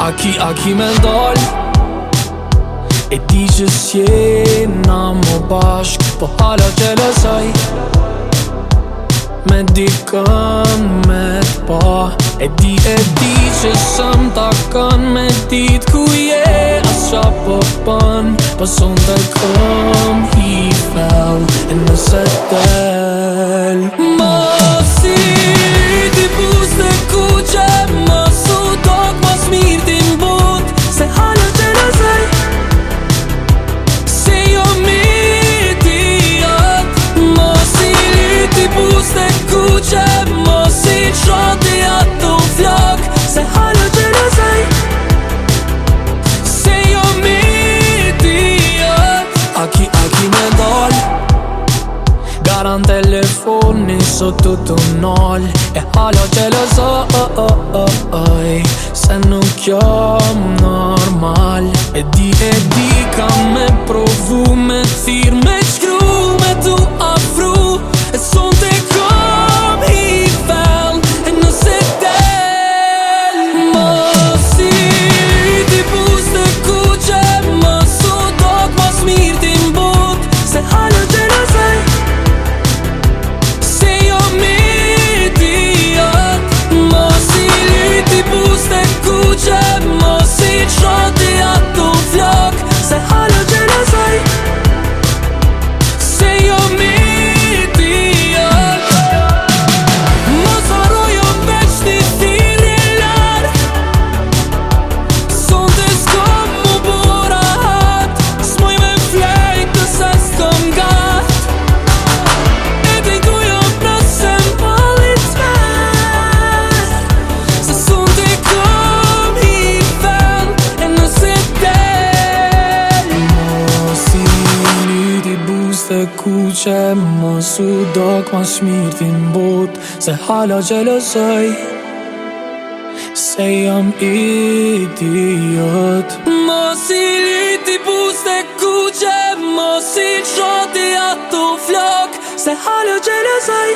A ki, a ki me ndalj E ti që s'jena më bashk Po hala që lësaj Me dikën me pa E ti, e di që sëm takën Me dit ku je asha po pën Po sëm të këm hi fel, E nëse të Sot tu tu nol E halo të lo zo oh, oh, Se nuk jam normal E di e di kam me provu me thirë se ku që më su dok më shmirë bot Se hala gjelëzaj Se jam idiot Më si liti bu se ku që më si qëti ato flok Se hala gjelëzaj